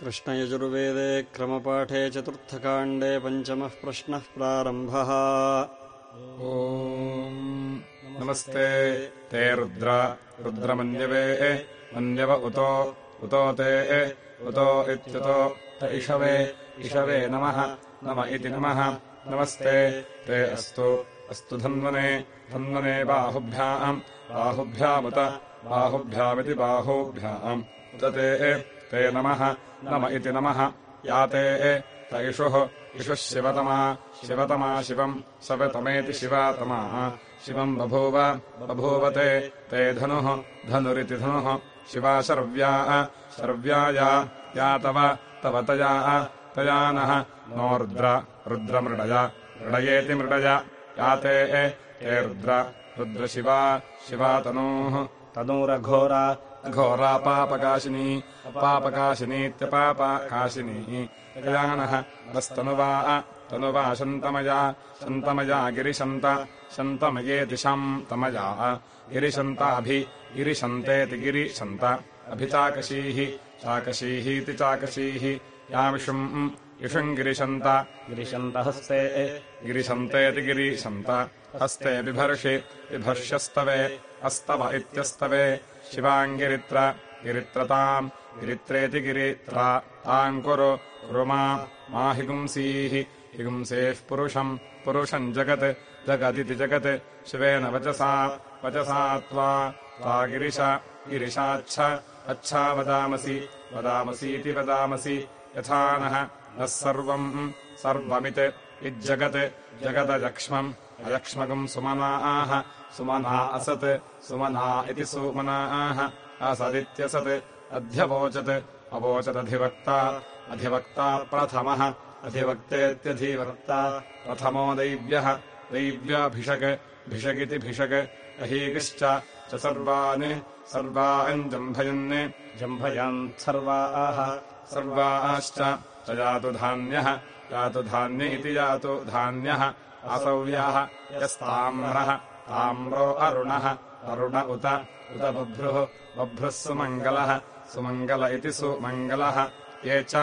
कृष्णयजुर्वेदे क्रमपाठे चतुर्थकाण्डे पञ्चमः प्रश्नः प्रारम्भः। ओ नमस्ते, ते रुद्र, रुद्रमन्यवे मन्यव उतो उतो ते उतो इत्युतो, त इषवे इषवे नमः, नम इति नमः। नमस्ते, ते अस्तु अस्तु धन्वने धन्वने बाहुभ्याम्, बाहुभ्यामुत, बाहुभ्यामिति बाहुभ्याम्। उत ते ते नमः। नम इति नमः। याते त इषुः इषुः शिवतमा। शिवतमा शिवम् सवतमेति शिवातमा। शिवम् बभूव। बभूवते। ते धनुः। धनुरिति धनुः। शिवा शर्व्या शर्व्याया या। तव। तव तया। तया नः। नो रुद्र। रुद्रमृडय। मृडयेति मृडय। याते ते रुद्र। रुद्रशिवा शिवा तनूः। तनूरघोरा घोरापापकाशिनी अपापकाशिनीत्यपापकाशिनी गजानः नस्तनुवा तनुवा शन्तमया शन्तमया गिरिशन्त शन्तमयेति शान्तमया गिरिशन्ताभि गिरिशन्तेति गिरिशन्त। अभिचाकशीः चाकशीहीति चाकशीः। यामिषुम् इषुम् गिरिशन्त। गिरिशन्तहस्ते गिरिशन्तेति गिरिशन्त। हस्ते बिभर्षि बिभर्ष्यस्तवे अस्तव इत्यस्तवे। शिवाङ्गिरित्र गिरित्रताम् गिरित्रेति गिरित्रा ताम् कुरु कुरु मा हिगुंसीः हिगुंसेः पुरुषम् पुरुषम् जगत् जगदिति जगत् शिवेन वचसा वचसा त्वा त्वा गिरिश गिरिशाच्छ अच्छा वदामसि वदामसीति वदामसि यथा नः नः सर्वम् सर्वमित् इज्जगत् जगदजक्ष्मम् अयक्ष्मकम् सुमनाः सुमना असत् सुमना इति सुमनाः असदित्यसत्, अध्यवोचत्, अवोचदधिवक्ता, अधिवक्ता प्रथमः, अधिवक्तेत्यधिवक्ता प्रथमो दैव्यः, दैव्याभिषक्, भिषगिति भिषक्, अहीगिश्च च सर्वान् सर्वान् जम्भयन्, जम्भयान् सर्वाः, सर्वाश्च च यातु धान्यः, यातु धान्य इति यातु धान्यः असव्यः यस्ताम्रः, ताम्रो अरुणः अरुण उत उत बभ्रुः बभ्रुः सुमङ्गलः सुमङ्गल इति सुमङ्गलः। ये च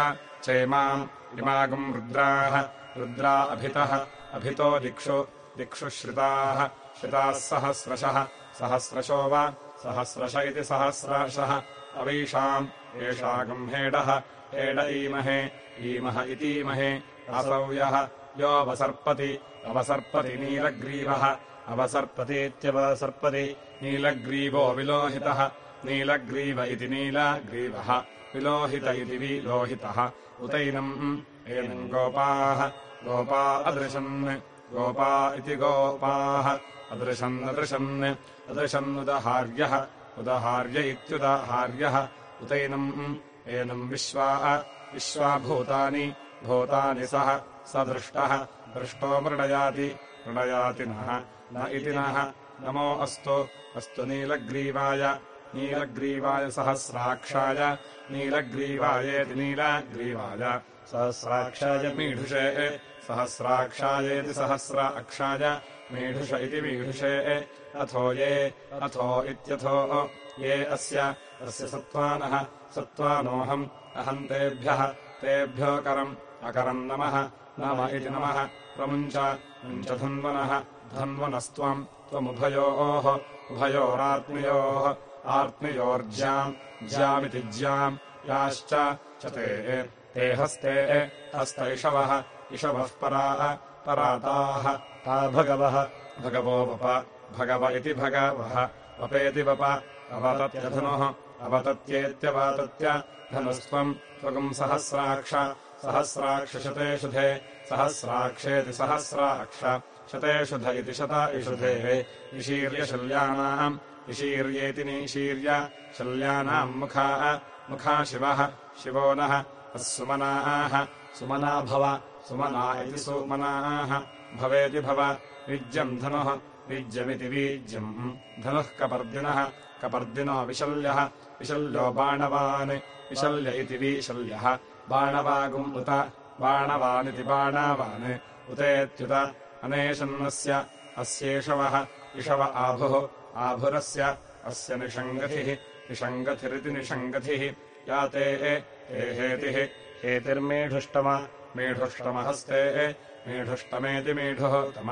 चैमाम् इमागुम् रुद्राः रुद्रा अभितः अभितो दिक्षु दिक्षु श्रिताः श्रिताः सहस्रशः सहस्रशो वा सहस्रश इति सहस्रशः। अवीषाम् येषागम् हेडः ईमहे ईमः इतीमहे असव्यः योऽवसर्पति अवसर्पति नीलग्रीवः अवसर्पतीत्यवसर्पति नीलग्रीवो विलोहितः। नीलग्रीव इति नीलग्रीवः। विलोहित इति विलोहितः। उतैनम् एनम् गोपाः। गोपा अदृशन्। गोपा इति गोपाः। अदृशन्नदृशन् अदृशन्नुदहार्यः उदहार्य। इत्युदहार्यः। उतैनम् एनम् विश्वा विश्वाभूतानि। भूतानि सः। स दृष्टः। दृष्टो मृडयाति। मृडयाति नः। न इति नः। नमो अस्तु अस्तु नीलग्रीवाय नीलग्रीवाय सहस्राक्षाय नीलग्रीवायेति नीलग्रीवाय सहस्राक्षाय मीढुषे सहस्राक्षायेति सहस्र अक्षाय मीढुष इति मीढुषे अथो ये अथो इत्यथो ये अस्य अस्य सत्त्वानः सत्त्वानोऽहम् अहम् तेभ्यः तेभ्यो करम् अकरम् नमः नम इति नमः प्रमुञ्च मुञ्च धन्वनः धन्वनस्त्वम् त्वमुभयोः उभयोरात्मयोः आत्मयोर्ज्याम् ज्यामिति ज्याम् याश्च च ते। ते हस्ते हस्त इषवः इषवः पराः पराताः ता भगवः। भगवो वप भगव इति भगवः। वपेति वप अवतत्यधनुः अवतत्येत्यवातत्य धनुस्त्वम् त्वगुम् सहस्राक्ष सहस्राक्षशते शुधे सहस्राक्षेति सहस्राक्ष शतेषुध इति शत इषुधेः। निशीर्यशल्यानाम् निशीर्येति निशीर्य शल्यानाम् मुखाः। मुखा शिवः। शिवो नः। सुमनाः सुमना भव। सुमना इति सुमनाः। भवेति भव। वीज्यम् धनुः। वीज्यमिति वीज्यम्। धनुः कपर्दिनः। कपर्दिनो विशल्यः। विशल्यो बाणवान्। विशल्य इति विशल्यः। बाणवागुम् उत। बाणवानिति बाणावान्। उतेत्युत अनेशन्नस्य अस्येषवः इषव आभुः आभुरस्य अस्य निषङ्गतिः निषङ्गतिरिति निषङ्गतिः या ते हेतिः हेतिर्मेढुष्टम मीढुष्टमहस्ते मीढुष्टमेति मीढुः तम।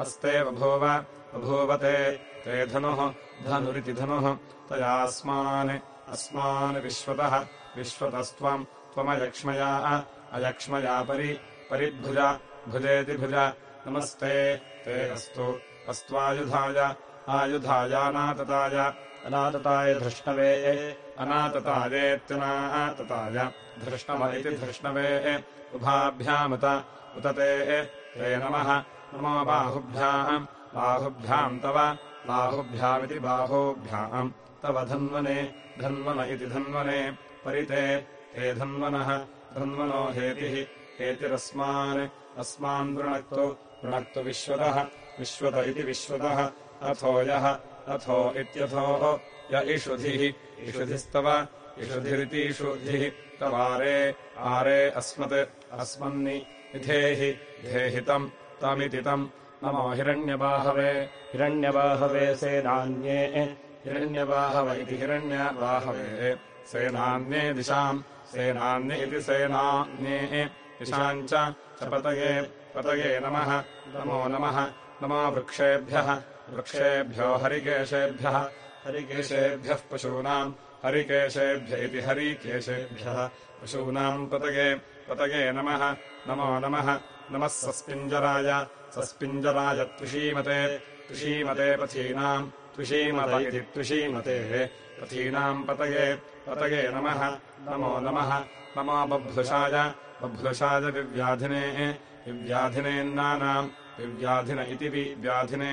हस्ते बभूव बभूव ते धनुः धनुरिति धनुः। तयास्मान् अस्मान् विश्वतः विश्वतस्त्वम् त्वमयक्ष्मया अयक्ष्मया परि परिभुज भुजेति भुज नमस्ते। ते अस्तु। अस्त्वायुधाय आयुधायानातताय। अनातताय धृष्णवे। अनाततायेत्यनातताय धृष्णव इति धृष्णवे। उभाभ्यामुत। उत ते नमः। नमो बाहुभ्याम्। बाहुभ्याम् तव। बाहुभ्यामिति बाहुभ्याम्। तव धन्वने। धन्वन इति धन्वने। परिते। ते धन्वनः। धन्वनो हेतिः। हेतिरस्मान्। अस्मान् वृणक्तु वृणक्तु विश्वतः विश्वत इति विश्वतः अथो यः, अथो इत्यथो य इषुधिः, इषुधिस्तव इषुधिरितीषुधिः तवारे, आरे अस्मत्, अस्मन्नि विधेहि धेहितम् तमिति तम्। नमो हिरण्यबाहवे हिरण्यबाहवे सेनान्ये, हिरण्यबाहव इति हिरण्यबाहवे। सेनान्ये दिशाम्, सेनान्य इति सेनान्ये। दिशाम् च पतये पतये नमः। नमो नमः। नमो वृक्षेभ्यः। वृक्षेभ्यो हरिकेशेभ्यः। हरिकेशेभ्यः पशूनाम् हरिकेशेभ्य इति हरिकेशेभ्यः। पशूनाम् पतगे पतगे नमः। नमो नमः। नमः सस्पिञ्जराय। सस्पिञ्जराय त्विषीमते त्विषीमते पथीनाम् त्विषीमत इति त्विषीमते पथीनाम् पतगे पतगे नमः। नमो नमः। नमो बभ्रुषाय। बभ्रुषाय विव्याधिने विव्याधिनेन्नानाम् विव्याधिन इति विव्याधिने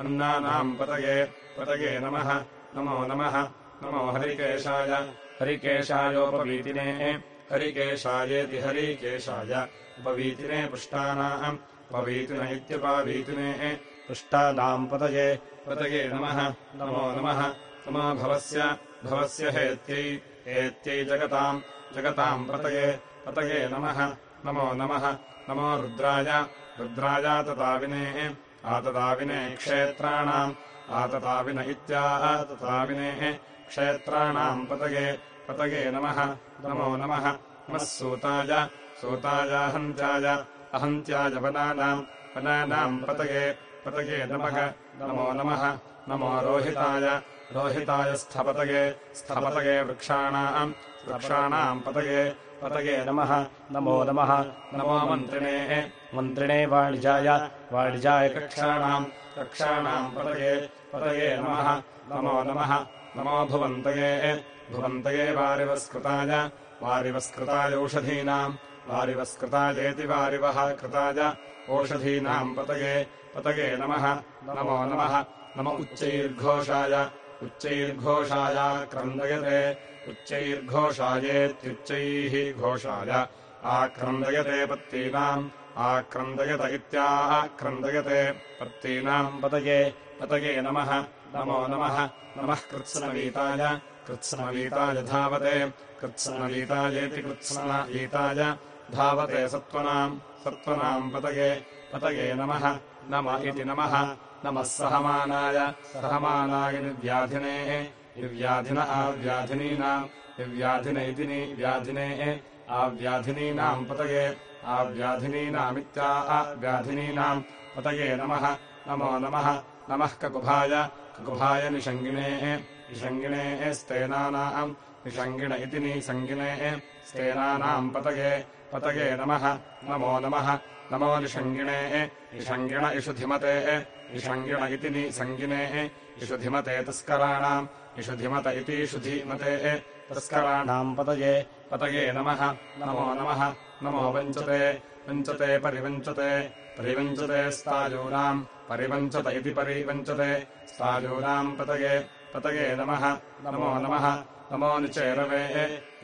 अन्नानाम् पतगे पतगे नमः नमो नमः नमो हरिकेशाय हरिकेशायोपवीतिने हरिकेशायेति हरिकेशाय उपवीतिने पृष्टानाम् उपवीतिन इत्युपवीतिने पृष्टानाम् पतये पतगे नमः नमो नमः नमो भवस्य भवस्य हेत्यै हेत्यै जगताम् जगताम् पतये पतये नमः नमो नमः नमो रुद्राय रुद्रायातताविने आतताविने क्षेत्राणाम् आतताविन इत्यातताविने क्षेत्राणाम् पतगे पतगे नमः नमो नमः नमः सूताय सूतायाहन्त्याय अहन्त्याय वनानाम् वनानाम् पतगे पतगे नमः नमो नमः नमो रोहिताय रोहिताय स्थपतगे स्थपतगे वृक्षाणाम् वृक्षाणाम् पतगे पतगे नमः। नमो नमः। नमो मन्त्रिणे। मन्त्रिणे वाणिजाय वाणिजाय कक्षाणाम् कक्षाणाम् पतगे पतगे नमः। नमो नमः। नमो भुवन्तये। भुवन्तये वारिवस्कृताय वारिवस्कृताय ओषधीनाम् वारिवस्कृतायेति वारिवः कृताय ओषधीनाम् पतगे पतगे नमः। नमो नमः। नम उच्चैर्घोषाय उच्चैर्घोषाय क्रन्दयते उच्चैर्घोषायेत्युच्चैः घोषाय। आक्रन्दयते पत्तीनाम् आक्रन्दयत इत्याक्रन्दयते पत्तीनाम् पतये पतये नमः। नमो नमः। नमः कृत्स्नवीताय। कृत्स्नवीताय धावते। कृत्स्नवीतायेति कृत्स्नवीताय धावते सत्त्वनाम्। सत्त्वनाम् पतये पतये नमः। नम इति नमः। नमः सहमानाय। सहमानाय निर्व्याधिने निर्व्याधिन आव्याधिनीनाम् निर्व्याधिन इति व्याधिने आव्याधिनीनाम् पतये आव्याधिनीनामित्या आव्याधिनीनाम् पतये नमः नमो नमः नमः ककुभाय ककुभाय निषङ्गिणे निषङ्गिणे स्तेनानाम् निषङ्गिण इति निसङ्गिने स्तेनानाम् पतये पतये नमः नमो नमः नमो निषङ्गिणे निषङ्गिण इषुधिमते निषङ्गिण इति निसङ्गिने इषुधिमते तस्कराणाम् इषुधिमत इतीषुधिमते तस्कराणाम् पतये पतये नमः, नमो नमः, नमो वञ्चते वञ्चते परिवञ्चते परिवञ्चते स्ताजूनाम् परिवञ्चत इति परिवञ्चते स्ताजूनाम् पतये पतये नमः, नमो नमः, नमो निचेरवे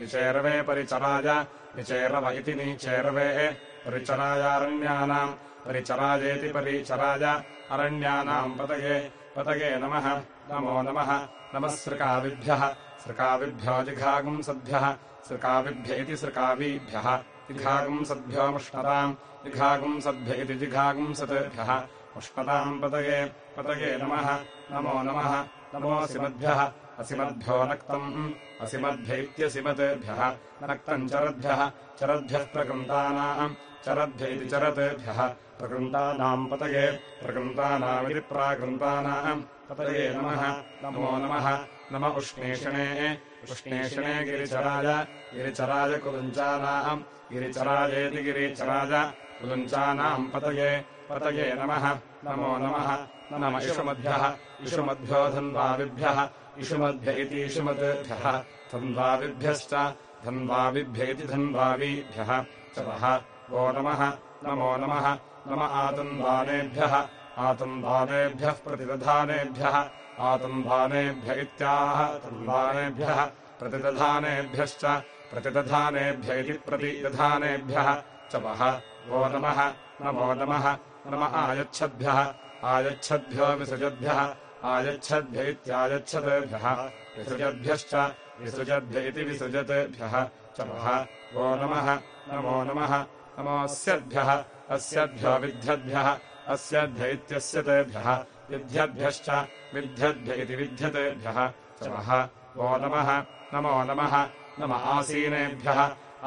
निचेरवे परिचराय, निचेरव इति निचेरवे परिचरायारण्यानाम् परिचरायेति परिचराय अरण्यानाम् पतये पतये नमः। नमो नमः। नमः सृकाविभ्यः। सृकाविभ्यो जिघागुंसद्भ्यः सृकाविभ्य इति सृकावीभ्यः। जिघागुंसद्भ्यो मुष्णताम्। जिघागुंसद्भ्य इति जिघागुंसद्भ्यः उष्णताम् पतये। पतये नमः। नमो नमः। नमोऽसिमद्भ्यः असिमद्भ्यो नक्तम्। असिमद्भ्यैत्यसिमतेभ्यः नक्तम् चरद्भ्यः। चरद्भ्यः प्रकृन्तानाम्। चरद्भ्य इति चरतेभ्यः प्रकृन्तानाम् पतये प्रकृन्तानामिति प्राकृन्तानाम् पतये नमः। नमो नमः। नम उष्णेषणे। उष्णेषणे गिरिचराय। गिरिचराय कुलुञ्चानाम्। गिरिचरायेति गिरिचराय कुलुञ्चानाम् पतये। पतये नमः। नमो नमः। नम इषुमद्भ्यः इषुमद्भ्यो धन्वाविभ्यः इषुमद्भ्य इति इषुमद्भ्यः धन्वाविभ्यश्च धन्वाविभ्य इति धन्वावीभ्यः। च वः वो नमः। नमो नमः। नम आतन्वानेभ्यः आतन्वानेभ्यः प्रतिदधानेभ्यः आतन्वानेभ्य इत्याह तन्वानेभ्यः प्रतिदधानेभ्यश्च प्रतिदधानेभ्य इति प्रतिदधानेभ्यः च वः नमः नमो नमः नम आयच्छद्भ्यः आयच्छद्भ्यो विसृजद्भ्यः आयच्छद्भ्य इत्यायच्छद्भ्यः विसृजद्भ्यश्च विसृजद्भ्य इति विसृजतेभ्यः च वः वो नमः नमो नमः नमोऽस्यद्भ्यः अस्यद्भ्यो विद्यद्भ्यः अस्यद्भ्य इत्यस्य तेभ्यः विद्यद्भ्यश्च विद्यद्भ्य इति विद्यतेभ्यः च वो नमः। नमो नमः। नम आसीनेभ्यः।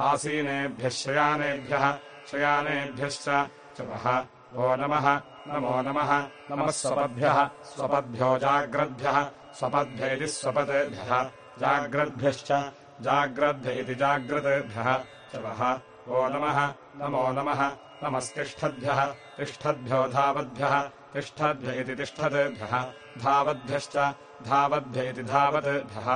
आसीनेभ्यः शयानेभ्यः शयानेभ्यश्च च वो नमः। नमो नमः। नमः स्वपद्भ्यः। स्वपद्भ्यो जाग्रद्भ्यः। स्वपद्भ्य इति स्वपतेभ्यः। जाग्रद्भ्यश्च। जाग्रद्भ्य इति जाग्रतेभ्यः। वो नमः। नमो नमः। नमस्तिष्ठद्भ्यः तिष्ठद्भ्यो धावद्भ्यः तिष्ठद्भ्य इति तिष्ठतेभ्यः धावद्भ्यश्च धावद्भ्य इति धावतेभ्यः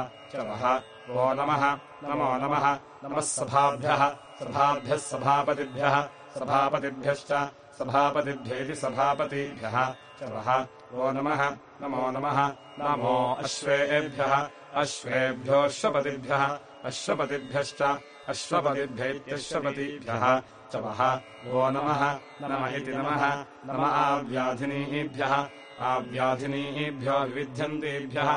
वः। वो नमः नमो नमः नमः सभाभ्यः सभाभ्यः सभापतिभ्यः सभापतिभ्यश्च सभापतिभ्य इति सभापतिभ्यः च वः। वो नमः नमो नमः नमो अश्वेभ्यः अश्वेभ्योऽश्वपतिभ्यः अश्वपतिभ्यश्च अश्वपतिभ्य इत्यश्वपतिभ्यः च वः वो नमः नम इति नमः नम आव्याधिनीभ्यः आव्याधिनीभ्यो विविध्यन्तेभ्यः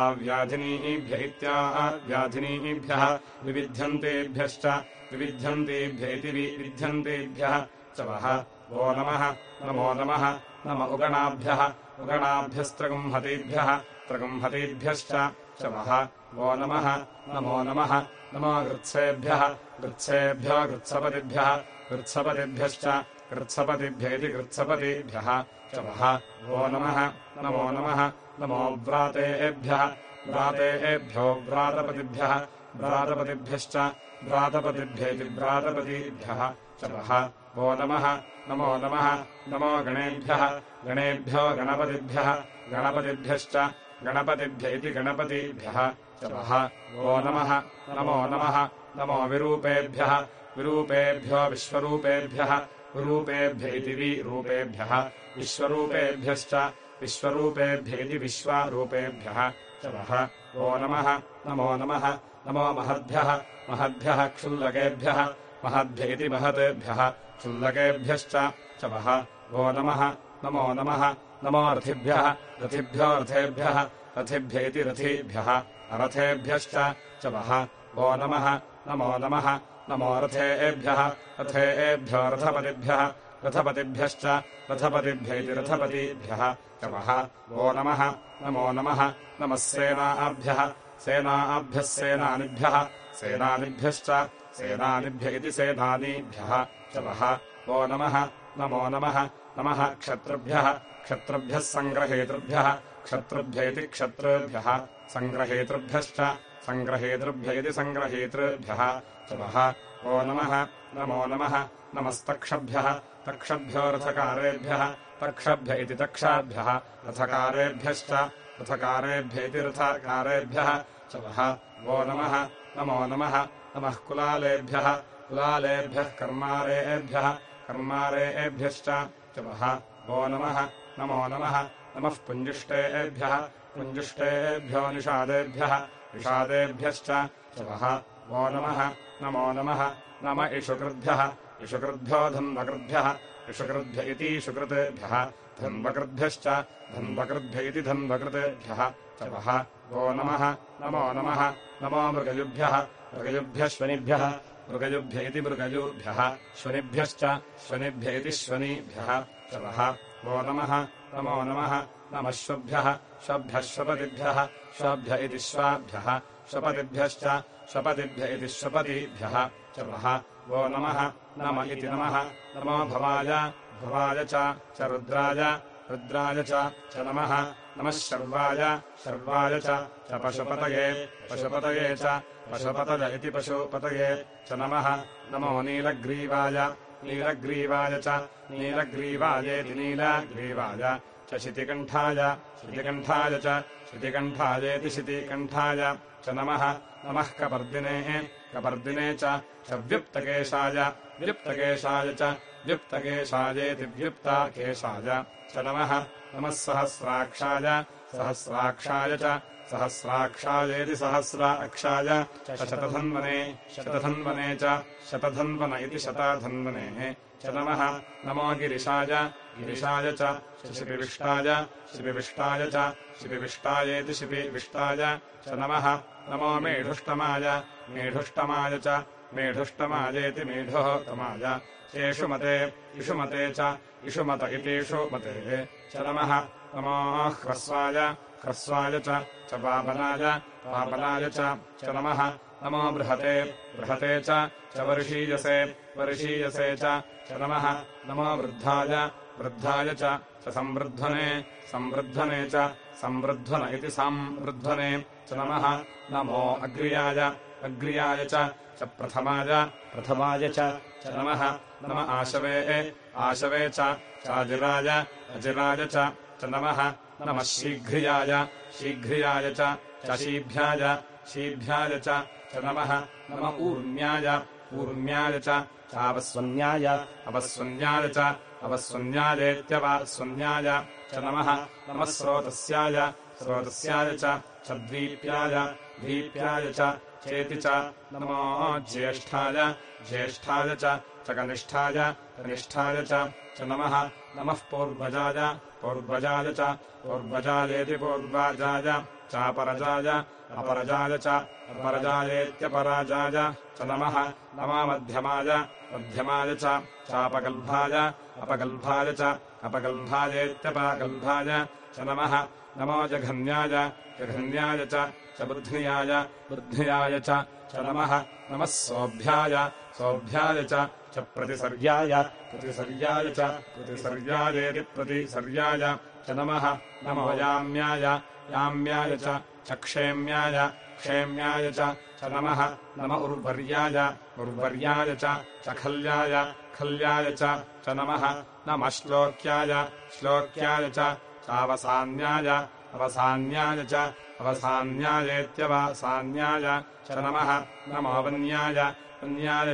आव्याधिनीभ्य इत्याव्याधिनीभ्यः विविध्यन्तेभ्यश्च विविध्यन्तेभ्य इति विविध्यन्तेभ्यः च वः वो नमः नमो नमः नम उगणाभ्यः उगणाभ्यस्त्रगुंहतेभ्यः त्रगुंहतेभ्यश्च च वः वो नमः नमो नमः नमो गृत्सेभ्यः गृत्सपतिभ्यः गृत्सपतिभ्यश्च गृत्सपतिभ्य इति गृत्सपतिभ्यः च वः वो नमः नमो नमः नमो व्रातेभ्यः व्रातपतिभ्यः व्रातपतिभ्यश्च व्रातपतिभ्य इति व्रातपतिभ्यः। च वः वो नमः नमो नमः नमो गणेभ्यः गणेभ्यो गणपतिभ्यः गणपतिभ्यश्च गणपतिभ्य इति गणपतिभ्यः वो नमः। नमो नमः। नमो विरूपेभ्यः। विरूपेभ्यो विश्वरूपेभ्यः। विरूपेभ्य इति विरूपेभ्यः विश्वरूपेभ्यश्च। विश्वरूपेभ्य इति विश्वरूपेभ्यः। च वः वो नमः। नमो नमः। नमो महद्भ्यः। महद्भ्यः क्षुल्लकेभ्यः। महद्भ्य इति महतेभ्यः। क्षुल्लकेभ्यश्च। च वः वो नमः। नमो नमः। नमो रथिभ्यः। रथिभ्यो रथेभ्यः। रथिभ्य इति रथीभ्यः अरथेभ्यश्च च वः। वो नमः। नमो नमः। नमो रथेभ्यः। रथेभ्यो रथपतिभ्यः। रथपतिभ्यश्च। रथपतिभ्य इति रथपतिभ्यः च वः। वो नमः। नमो नमः। नमः सेनाभ्यः। सेनाभ्यः सेनानिभ्यः। सेनानिभ्यश्च। सेनानिभ्य इति सेनानीभ्यः च वः। वो नमः। नमो नमः। नमः क्षत्रुभ्यः। क्षत्रुभ्यः सङ्ग्रहेतृभ्यः क्षत्रुभ्य इति क्षत्रुभ्यः। सङ्ग्रहेतृभ्यश्च। सङ्ग्रहेतृभ्य इति सङ्ग्रहेतृभ्यः। च वः वो नमः। नमो नमः। नमस्तक्षभ्यः। तक्षभ्यो रथकारेभ्यः तक्षभ्य इति तक्षाभ्यः। रथकारेभ्यश्च। रथकारेभ्य इति रथकारेभ्यः। च वः नमः। नमो नमः। नमः कुलालेभ्यः। कुलालेभ्यः कर्मारेभ्यः। कर्मारेभ्यश्च। च वः वो नमः। नमो नमः नमः पुञ्जिष्टेभ्यः पुञ्जिष्टेभ्यो निषादेभ्यः निषादेभ्यश्च च वः नमः नमो नमः नम इषुकृद्भ्यः इषुकृद्भ्यो धन्वकृद्भ्यः इषुकृद्भ्य इति इषुकृतेभ्यः। धन्वकृद्भ्यश्च धन्वकृद्भ्य इति धन्वकृतेभ्यः च वः नमः नमो नमः नमो मृगयुभ्यः मृगयुभ्यः श्वनिभ्यः मृगयुभ्य इति मृगयुभ्यः। श्वनिभ्यश्च श्वनिभ्य इति श्वनीभ्यः। च वः वो नमः नमो। नमः नमः श्वभ्यः श्वपतिभ्यः श्वभ्य इति श्वाभ्यः श्वपतिभ्यश्च श्वपतिभ्य इति श्वपतिभ्यः च वः नमः। नम इति नमः। नमो भवाय। भवाय च। रुद्राय। रुद्राय च। नमः। नमः शर्वाय। शर्वाय च। पशुपतये। पशुपतये च। पशुपतय इति पशुपतये। च नमः। नमो नीलग्रीवाय नीलग्रीवाय च। नीलग्रीवायेति नीलग्रीवाय। च शितिकण्ठाय शितिकण्ठाय च। शितिकण्ठायेति शितिकण्ठाय च नमः। नमः कपर्दिने। कपर्दिने च। च व्युप्ताकेशाय। च नमः। नमः सहस्राक्षाय। सहस्राक्षाय च सहस्राक्षायेति सहस्राक्षाय शतधन्वने शतधन्वने च शतधन्वन इति शताधन्वनेः। च नमः। नमो गिरिशाय। गिरिशाय च। शिपिविष्टाय शिपिविष्टाय च। शिपिविष्टायेति शिपिविष्टाय। च नमः। नमो मेढुष्टमाय। मेढुष्टमाय च। मेढुष्टमायेति मेढोत्तमाय। तेषु मते इषुमते च। इषुमत इतीषु मते नमः। नमो ह्रस्वाय ह्रस्वाय च पापनाय पापनाय च नमः। नमो बृहते बृहते च वर्षीयसे वर्षीयसे च नमः। नमो वृद्धाय वृद्धाय च संवृद्धने संवृद्धने च संवृद्धन इति संवृद्धने च नमः। नमो अग्र्याय अग्र्याय च प्रथमाय प्रथमाय च नमः। नम आशवे आशवे चाजिराय अजिराय च नमः नमः शीघ्रियाय शीघ्रियाय च शीभ्याय शीभ्याय च नमः नम ऊर्म्याय ऊर्म्याय चावस्वन्याय अपस्वन्याय च अवस्वन्यायेत्यवस्वन्याय च नमः नमः स्रोतस्याय स्रोतस्याय च द्वीप्याय द्वीप्याय च चेति च नमो ज्येष्ठाय ज्येष्ठाय च कनिष्ठाय कनिष्ठाय च नमः नमः पूर्वजाय पूर्वजाय च पूर्वजायेति पूर्वाजाय चापरजाय अपरजाय च अपरजायेत्यपराजाय च नमः। नमा मध्यमाय च चापगल्भाय अपगल्भाय च अपगल्भायेत्यपगल्भाय च नमः। नमो जघन्याय जघन्याय च बुध्न्याय बुध्न्याय च नमः। नमः सोऽभ्याय सोऽभ्याय च प्रतिसर्याय प्रतिसर्याय च प्रतिसर्यायेति प्रतिसर्याय च नमः नमो याम्याय याम्याय च क्षेम्याय क्षेम्याय च नमः नम उर्वर्याय उर्वर्याय च खल्याय खल्याय च नमः नमः श्लोक्याय श्लोक्याय चावसान्याय अवसान्याय च अवसान्यायेत्यवसान्याय च नमः नमो वन्याय वन्याय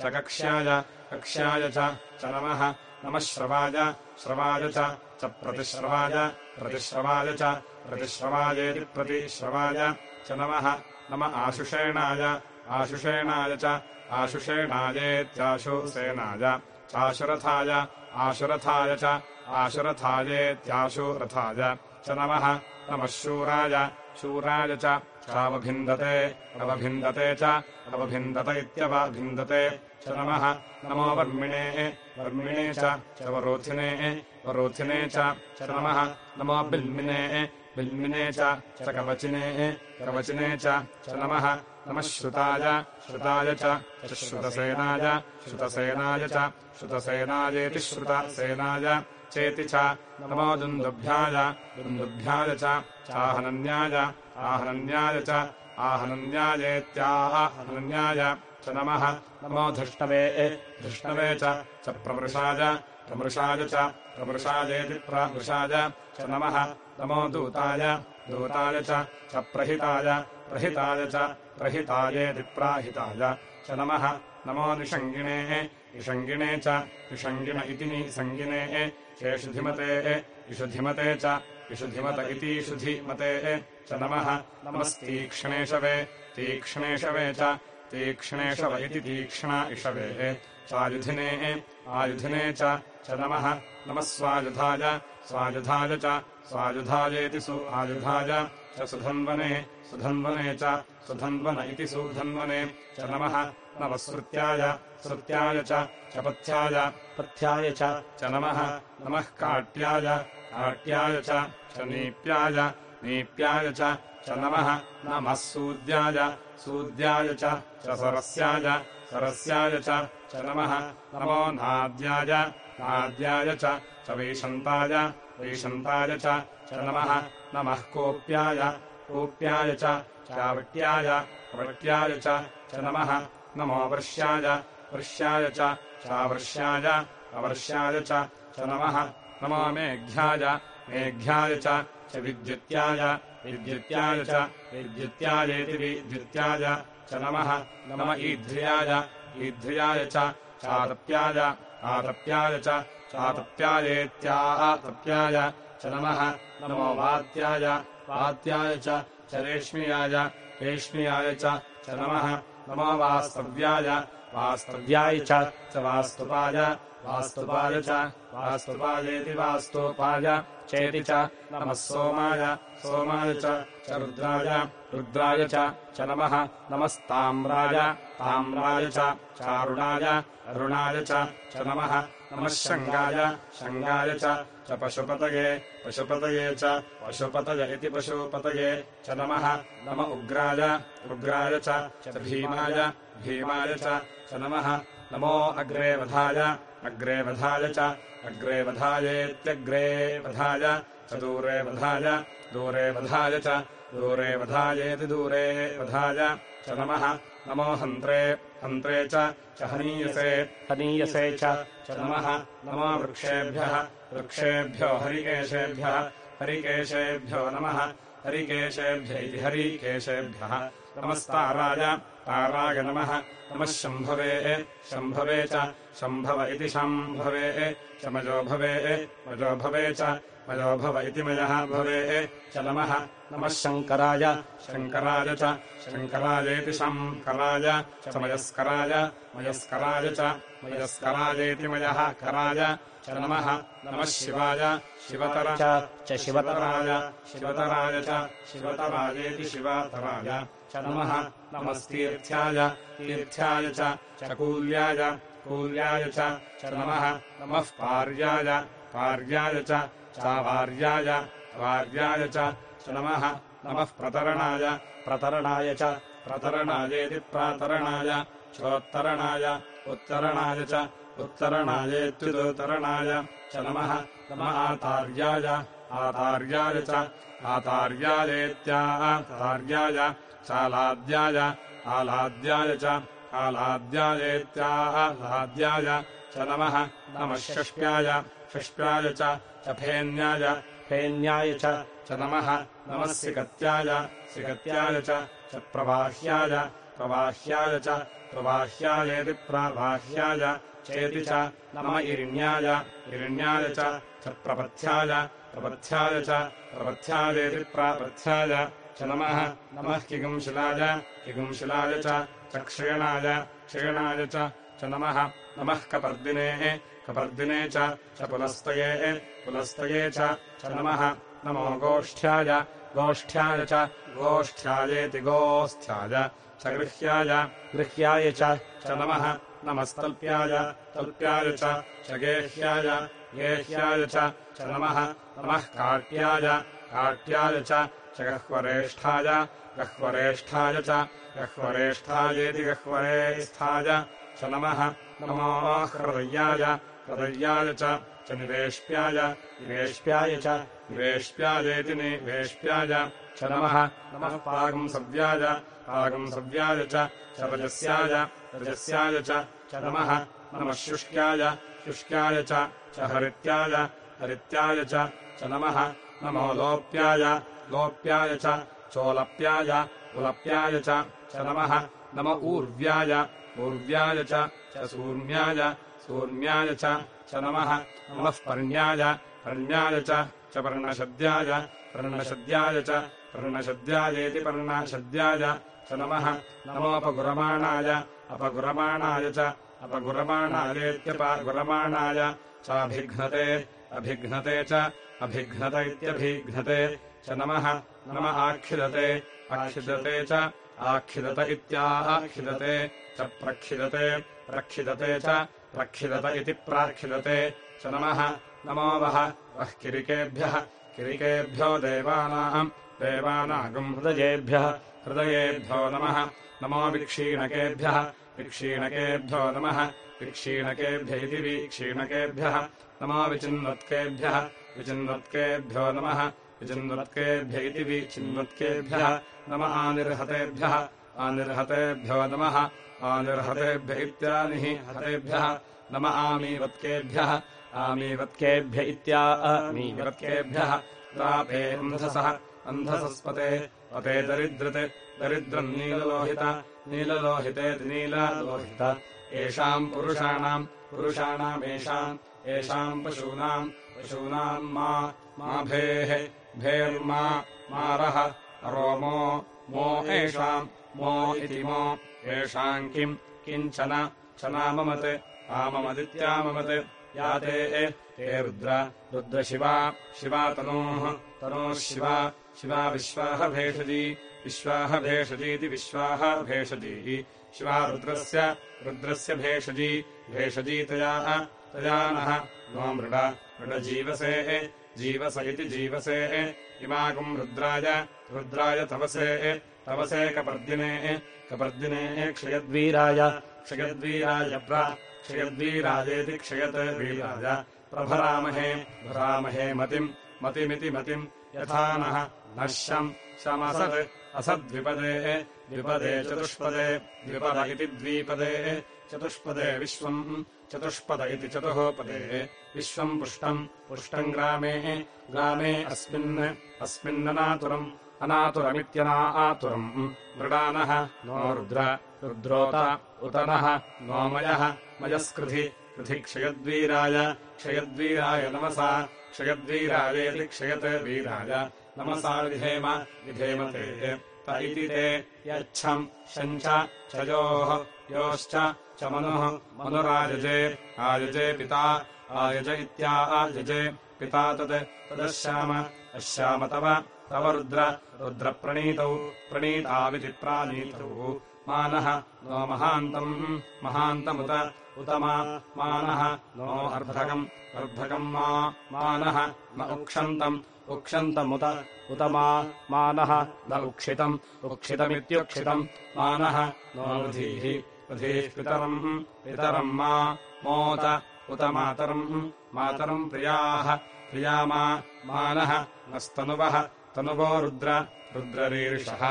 च कक्ष्याय कक्ष्याय च नमः। नमः श्रवाय श्रवाय च प्रतिश्रवाय प्रतिश्रवाय च प्रतिश्रवायेति प्रतिश्रवाय च नमः। नम आशुषेणाय आशुषेणाय च आशुषेणायेत्याशुसेनाय चाशुरथाय आशुरथाय च आशुरथायेत्याशुरथाय। च नमः। नमः शूराय शूराय चावभिन्दते अवभिन्दते च अवभिन्दत इत्यवभिन्दते। च नमः। नमो वर्मिणे वर्मिणे च वरोथिने वरोथिने च नमः। नमो बिल्मिने बिल्मिने च कवचिने कवचिने च नमः। नमः श्रुताय श्रुताय च श्रुतसेनाय श्रुतसेनाय च श्रुतसेनायेति श्रुतसेनाय चेति च। नमो दुन्दुभ्याय दुन्दुभ्याय चाहनन्याय आहनन्याय च। आहनन्यायेत्याहनन्याय च नमः। नमो धृष्णवे धृष्णवे च। प्रमृषाय प्रमृषाय च। प्रमृषायेति प्रमृषाय च नमः। नमो दूताय दूताय च। प्रहिताय प्रहिताय च। प्रहितायेति प्राहिताय च नमः। नमो निषङ्गिणे निषङ्गिणे च। निषङ्गिण इति निसङ्गिने चेषुधिमते इषुधिमते च इषुधिमत इतीषुधिमते च नमः। नमस्तीक्ष्णेषवे तीक्ष्णेषवे च तीक्ष्णेषव इति तीक्ष्णा इषवेः। चायुधिने आयुधिने च नमः। नमः स्वायुधाय स्वायुधाय च, स्वायुधायेति सु, आयुधाय च सुधन्वने सुधन्वने च, सुधन्वन इति सुधन्वने च नमः। नमः श्रुत्याय च पथ्याय पथ्याय च नमः नमः काट्याय काट्याय च नीप्याय नीप्याय च नमः नमः सूद्याय सूद्याय च सरस्याय सरस्याय च नमः नमो नाद्याय नाद्याय च वैशन्ताय वैशन्ताय च नमः नमः कोप्याय कोप्याय चावट्याय वट्याय च नमः नमो वर्ष्याय वर्ष्याय चावर्ष्याय अवर्ष्याय च नमः। नमो मेघ्याय मेघ्याय च विद्युत्याय विद्युत्याय च विद्युत्यायेति विद्युत्याय च नमः। नम ईध्र्याय ईध्र्याय चातप्याय आतप्याय च चातप्यायेत्यातप्याय च नमः। नमो वात्याय वात्याय च रेष्म्याय रेष्म्याय च नमः नमो वास्तव्याय। वास्तव्याय च वास्तुपाय। वास्तुपाय च वास्तुपायेति वास्तोपाय। चेति च नमः सोमाय। सोमाय च रुद्राय। रुद्राय च नमः। नमस्ताम्राय। ताम्राय चारुणाय। अरुणाय च नमः। नमः शङ्गाय शङ्गाय च पशुपतये पशुपतये च पशुपतय इति पशुपतये च नमः। नम उग्राय उग्राय च भीमाय भीमाय च नमः। नमो अग्रे वधाय अग्रे वधाय च अग्रे वधायेत्यग्रे वधाय च दूरे वधाय दूरे वधाय च। दूरे वधायेति दूरे वधाय। च नमः। नमो हन्त्रे। हन्त्रे च। हनीयसे। हनीयसे च नमः। नमो वृक्षेभ्यः। वृक्षेभ्यो हरिकेशेभ्यः। हरिकेशेभ्यो नमः। हरिकेशेभ्य इति हरिकेशेभ्यः। नमस्ताराय। ताराय नमः। नमः शम्भवे। शम्भवे च। शम्भव इति शम्भवे। शमजो भवे। मजो भवे च मयो भव इति मयः भवे। च नमः। नमः शङ्कराय। शङ्कराय च। शङ्करायेति शङ्कराय। च मयस्कराय। मयस्कराय च। मयस्करायेति मयः कराय। च नमः। नमः शिवाय। शिवतर। च शिवतराय। शिवतराय च। शिवतरायेति शिवतराय। च नमः। नमस्तीर्थ्याय। तीर्थ्याय च। कूल्याय। कूल्याय च नमः। नमः पार्याय। पार्याय च चावार्याय वार्याय च। नमः। नमः प्रतरणाय। प्रतरणाय च। प्रतरणायेति प्रातरणाय। चोत्तरणाय उत्तरणाय च। उत्तरणायेत्युदुत्तरणाय च नमः। नमः आतार्याय। आतार्याय च। आतार्यायेत्यातार्याय चालाद्याय। आलाद्याय च। आलाद्यायेत्यालाद्याय च नमः। नमः षष्ट्याय षष्ट्याय च फेन्याय फेन्याय च नमः। नमः सिकत्याय सिकत्याय च प्रवाह्याय प्रवाह्याय च प्रवाह्यायेति प्रावाह्याय चेति च नम इरिण्याय इरिण्याय च प्रपथ्याय प्रपथ्याय च प्रपथ्यायेति प्रापथ्याय च नमः। नमः किगुंशिलाय किगुंशिलाय च क्षीणाय क्षीणाय च नमः। नमः कपर्दिनेः कपर्दिने च पुलस्तये पुलस्तये च नमः। नमो गोष्ठ्याय। गोष्ठ्याय च। गोष्ठ्यायेति गोस्थ्याय। च गृह्याय। गृह्याय च। नमः। नमस्तल्प्याय। तल्प्याय च। गेह्याय। गेह्याय च। नमः। नमः काट्याय काट्याय च। गह्वरेष्ठाय। गह्वरेष्ठाय च। गह्वरेष्ठायेति गह्वरेष्ठाय च नमः। नमो हृदय्याय हृदय्याय च निवेष्ट्याय निवेष्ट्याय च निवेष्ट्यायेति निवेष्ट्याय च नमः। नमः पागंसव्याय पागंसव्याय च रजस्याय रजस्याय च नमः। नमः शुष्क्याय शुष्क्याय च हरित्याय हरित्याय च नमः। नमो लोप्याय लोप्याय च चोलप्याय उलप्याय च नमः। नम ऊर्व्याय ऊर्व्याय च सूर्म्याय सूर्म्याय च नमः। नमः पर्ण्याय पर्ण्याय च पर्णशद्याय पर्णशद्याय च पर्णशद्यायेति पर्णशद्याय। च नमः। नमोपगुरमाणाय अपगुरमाणाय च अपगुरमाणायेत्यपगुरमाणाय। चाभिघ्नते अभिघ्नते च अभिघ्नत इत्यभिघ्नते। च नमः। नम आक्षिदते आक्षिदते च आक्षिदत इत्याखिदते च प्रक्षिदते प्रक्षिदते च प्रक्षिदत इति प्राक्षिदते च नमः। नमो वः। वः किरिकेभ्यः। किरिकेभ्यो देवानाम्। देवानागम् हृदयेभ्यः। हृदयेभ्यो नमः। नमो विक्षीणकेभ्यः। विक्षीणकेभ्यो नमः। विक्षीणकेभ्य इति विक्षीणकेभ्यः। नमो विचिन्वत्केभ्यः। विचिन्वत्केभ्यो नमः। विचिन्वत्केभ्य इति विचिन्वत्केभ्यः नम आनिर्हतेभ्यः। आनिर्हतेभ्यो नमः आनिर्हतेभ्य इत्यानिः हतेभ्यः नम आमीवत्केभ्यः आमीवत्केभ्य इत्यामीवत्केभ्यः प्रापे अन्धसः अन्धसस्पते पते दरिद्रते नीललोहित नीललोहितेति नीललोहित। येषाम् पुरुषाणाम् पुरुषाणामेषाम् येषाम् पशूनाम् पशूनाम् मा भेः मारः रोमो मो एषाम् मो इति मो। येषाम् किम्? किञ्चन चनाममत् आममदित्याममत् या ते रुद्र। रुद्रशिवा। शिवा तनोः। तनोः शिवा शिवा विश्वाह भेषजी विश्वाह भेषजीति विश्वाह भेषजी। शिवा रुद्रस्य। रुद्रस्य भेषजी। भेषजीतया तया नः। नो मृड। मृडजीवसे जीवस इति जीवसे इमाकम् रुद्राय रुद्राय तवसे तवसे कपर्दिने कपर्दिने क्षयद्वीराय क्षयद्वीराय प्र क्षयद्वीराजेति क्षयत् वीराय। प्रभरामहे भरामहे मतिम् मतिमिति मतिम् यथा नः नश्यम् शमसत् असद्विपदे द्विपदे चतुष्पदे द्विपद इति द्विपदे चतुष्पदे विश्वम् चतुष्पद इति चतुःपदे विश्वम् पुष्टम्। पुष्टम् ग्रामे। ग्रामे अस्मिन्। अस्मिन्ननातुरम् अनातुरमित्यना आतुरम्। मृडानः नो रुद्र। रुद्रोत। उत नः नोमयः मयस्कृधि। कृधि क्षयद्वीराय। क्षयद्वीराय नमसा। क्षयद्वीरायेति क्षयत् वीराय। नमसा विधेम। विधेम ते इति ते। यच्छम्। शञ्च। चयोः। योश्च च मनुः मनुरायजे आयजे पिता आयज इत्या आयजे पिता तत् तदश्याम अश्याम तव तव रुद्र रुद्रप्रणीतौ प्रणीताविति प्राणीतौ मानः नो महान्तम् महान्तमुत उत मानः नो अर्धकम् अर्धकम् मानः न उक्षन्तम् उक्षन्तमुत उत मानः न उक्षितम् उक्षितमित्युक्षितम् मानः नो वधीः वधीः पितरम् पितरम् मा मोत उत मातरम् मातरम् प्रियाः प्रिया मा मानः नस्तनुवः तनुवो रुद्र रुद्ररीरिषः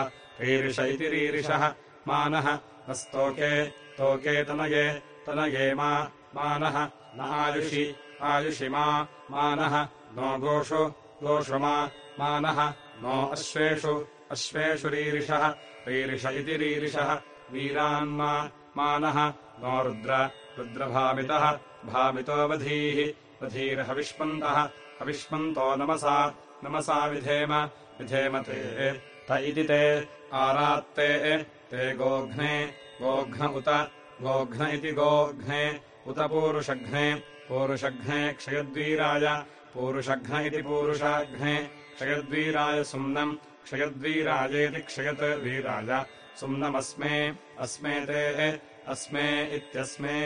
रीरिष इति रीरिषः मानः न स्तोके तोके तनये तनये मा मानः न आयुषि मानः नो गोषु गोषु मा मानः नो अश्वेषु अश्वेषु रीरिषः रीरिष इति रीरिषः वीरान्मा मानः नो रुद्र रुद्रभामितः भामितो वधीः वधीर्हविष्मन्तः हविष्मन्तो नमसा नमसा विधेम विधेम ते, त इति ते, आरात्ते, ते गोघ्ने, गोघ्न उत, गोघ्न इति गोघ्ने, उत पूरुषघ्ने पूरुषघ्ने क्षयद्वीराय, पूरुषघ्न इति पूरुषाघ्ने, क्षयद्वीराय सुम्नम् क्षयद्वीरायेति क्षयत् वीराय, सुम्नमस्मे, अस्मे ते अस्मे इत्यस्मे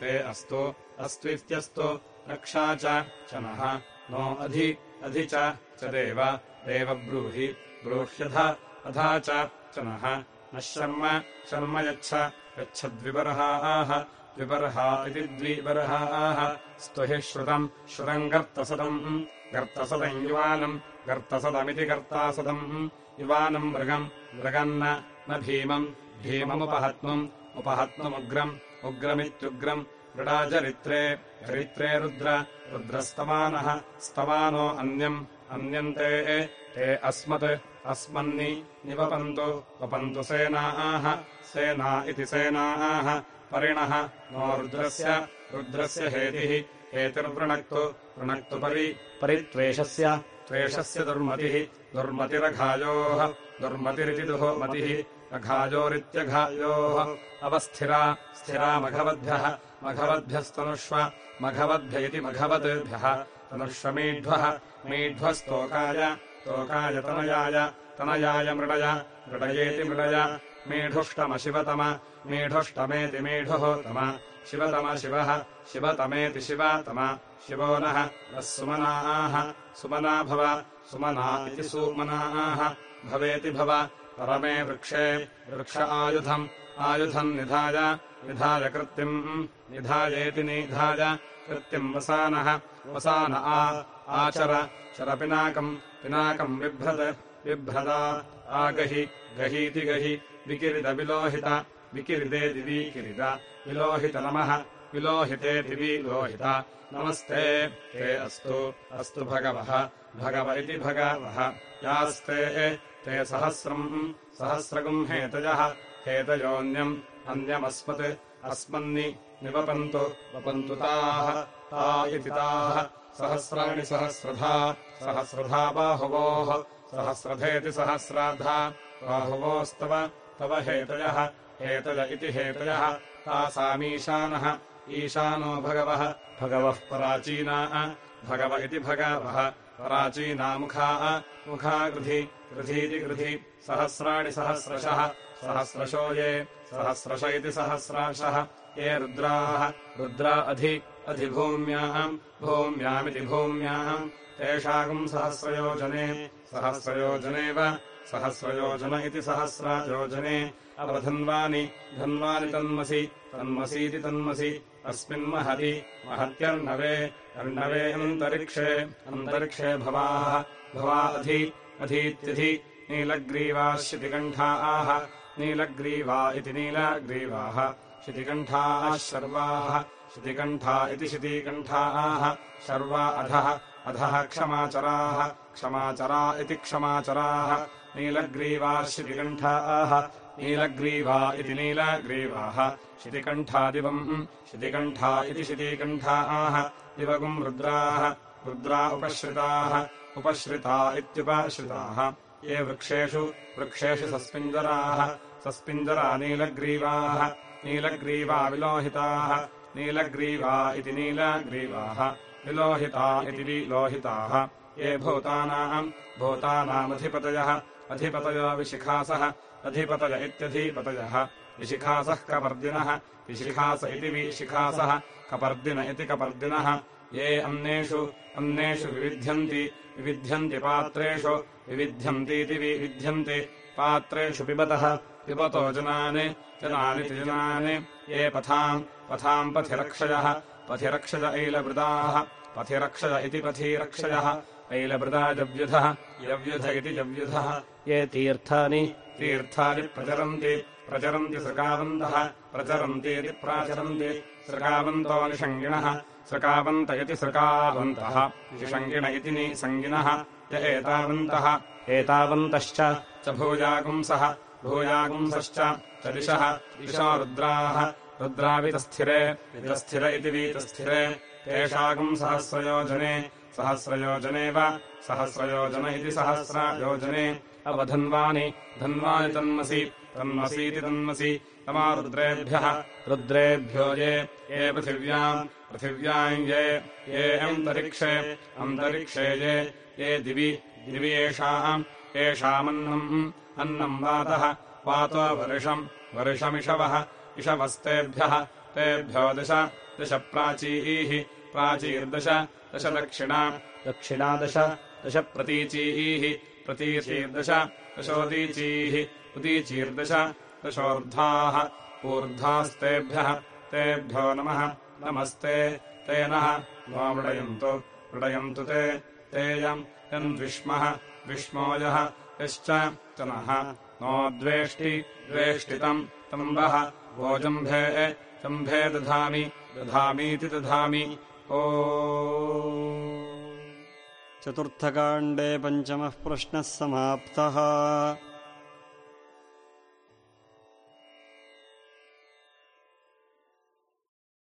ते अस्तु अस्तु इत्यस्तु च नः नो अधि अधि च देव देव ब्रूहि ब्रूह्यथ अथा च नः नः शर्म शर्म यच्छ यच्छद्विबर्हाः द्विबर्हा इति द्विबर्हाः स्तुहि श्रुतम् श्रुतम् गर्तसदम् गर्तसदम् युवानम् गर्तसदमिति गर्तासदम् युवानम् मृगम् मृगन्न न भीमम् भीममुपहत्मम् उपहत्ममुग्रम् उग्रमित्युग्रम् मृडाचरित्रे चरित्रे रुद्र रुद्रस्तमानः स्तमानो अन्यम् अन्यन्ते ते अस्मत् अस्मन्नि निवपन्तु वपन्तु सेनाः सेना इति सेनाः परिणः नो रुद्रस्य रुद्रस्य हेतिः हेतिर्वृणक्तु वृणक्तु परि परित्वेषस्य त्वेषस्य दुर्मतिः दुर्मतिरघायोः दुर्मतिरिति दुःमतिः अघायोरित्यघायोः अवस्थिरा स्थिरा मघवद्भ्यः मघवद्भ्यस्तनुष्व मघवद्भ्य इति मघवद्भ्यः तनुष्वमीढ्वः मीढ्वस्तोकाय तोकाय तनयाय तनयाय मृडय मृडयेति मृडय मेढुष्टमशिवतम मेढुष्टमेति मेढुः तम। शिवतम शिवः शिवतमेति शिवातम। शिवो नः सुमनाः सुमना भव सुमना इति सुमनाः भवेति भव। परमे वृक्षे वृक्ष आयुधम्। आयुधम् निधाय निधाय कृत्तिम्। निधायेति निधाय कृत्तिम् वसानः। वसान आ आचर चरपिनाकम् पिनाकम् बिभ्रत् बिभ्रदा आगहि गहीति गहि विकिरिदविलोहित विकिरिद। विलोहित नमः। विलोहित। नमस्ते। ते अस्तु। अस्तु भगवः। भगव इति भगवः। यास्ते ते सहस्रम् सहस्रगुम् हेतयः हेतयोऽन्यम् अन्यमस्मत् अस्मन्नि निवपन्तु वपन्तु ताः ता इति ताः सहस्राणि सहस्रधा सहस्रधा बाहुवोः सहस्रधेति सहस्राधा बाहुवोस्तव तव हेतयः हेतय इति हेतयः तासामीशानः ईशानो भगवः भगवः पराचीना भगव इति भगवः पराचीनामुखाः मुखा गृधि गृधीति गृधि सहस्राणि सहस्रशः सहस्रशो ये सहस्रश इति सहस्राशः ये रुद्राः रुद्रा अधि अधिभूम्याम् भूम्यामिति भूम्याम् तेषाकम् सहस्रयोजने सहस्रयोजनेव सहस्रयोजन इति सहस्रायोजने। अवधन्वानि धन्वानि तन्मसि तन्मसीति तन्मसि अस्मिन्महति महत्यर्णवे अर्णवे अन्तरिक्षे अन्तरिक्षे भवाः भवा अधि अधीत्यधि नीलग्रीवाः शितिकण्ठा आह नीलग्रीवा इति नीलग्रीवाः शितिकण्ठाः शर्वाः शितिकण्ठा इति शितिकण्ठाः शर्वा अधः अधः क्षमाचराः क्षमाचरा इति क्षमाचराः नीलग्रीवाः शितिकण्ठाः नीलग्रीवा इति नीलग्रीवाः शितिकण्ठादिवम् शितिकण्ठा इति शितिकण्ठाः दिवगुम् रुद्राः रुद्रा उपश्रिताः उपश्रिता इत्युपश्रिताः ये वृक्षेषु वृक्षेषु सस्पिञ्जराः सस्पिञ्जरा नीलग्रीवाः नीलग्रीवा विलोहिताः नीलग्रीवा इति नीलग्रीवाः, विलोहिता इति विलोहिताः। ये भूतानाम्, भूतानामधिपतयः, अधिपतयो विशिखासः, अधिपतय इत्यधिपतयः। विशिखासः कपर्दिनः, विशिखास इति विशिखासः, कपर्दिन इति कपर्दिनः। ये अन्येषु अन्येषु विविध्यन्ति विविध्यन्ति पात्रेषु विविध्यन्तीति विविध्यन्ति। पात्रेषु पिबतः, पिबतो जनान् जनान्। ये पथाम् पथाम् पथिरक्षयः पथिरक्षय ऐलवृदाः पथिरक्षय इति पथिरक्षयः ऐलवृदा जव्युधः यव्युध इति जव्युधः। ये तीर्थानि। तीर्थानि प्रचरन्ति प्रचरन्ति सृकावन्तः प्रचरन्तीति प्राचरन्ति। सृकावन्तो निषङ्गिणः सृकावन्त इति सृकावन्तः। निषङ्गिण इति निसङ्गिनः य एतावन्तः। एतावन्तश्च च भूयागुंसः भूयागुंसश्च च दिशः दिशो रुद्राः रुद्रावितस्थिरे वितस्थिर इति वीतस्थिरे। तेषागुम् सहस्रयोजने सहस्रयोजने वा सहस्रयोजन इति सहस्रयोजने। अवधन्वानि धन्वानि तन्मसि तन्मसीति तन्मसि। तमा रुद्रेभ्यः रुद्रेभ्यो ये ये पृथिव्याम् पृथिव्याम् ये ये अन्तरिक्षे अन्तरिक्षे ये ये दिवि दिवि येषाम् येषामन्नम् अन्नम् वातः वातो वर्षम् वर्षमिषवः इषवस्तेभ्यः तेभ्यो दश दशप्राचीः प्राचीर्दश दशदक्षिणा दक्षिणादश दशप्रतीचीः प्रतीचीर्दश दशोदीचीः उदीचीर्दश दशोर्ध्वाः ऊर्ध्वास्तेभ्यः तेभ्यो नमः नमस्ते ते नः मृडयन्तु मृडयन्तु ते तेयम् यन्द्विष्मः विष्मोयः यश्च च नः नो द्वेष्टि द्वेष्टितम् तम्बः गोजम्भे जम्भे दधामि दधामीति दधामि। ओ। चतुर्थकाण्डे पञ्चमः प्रश्नः समाप्तः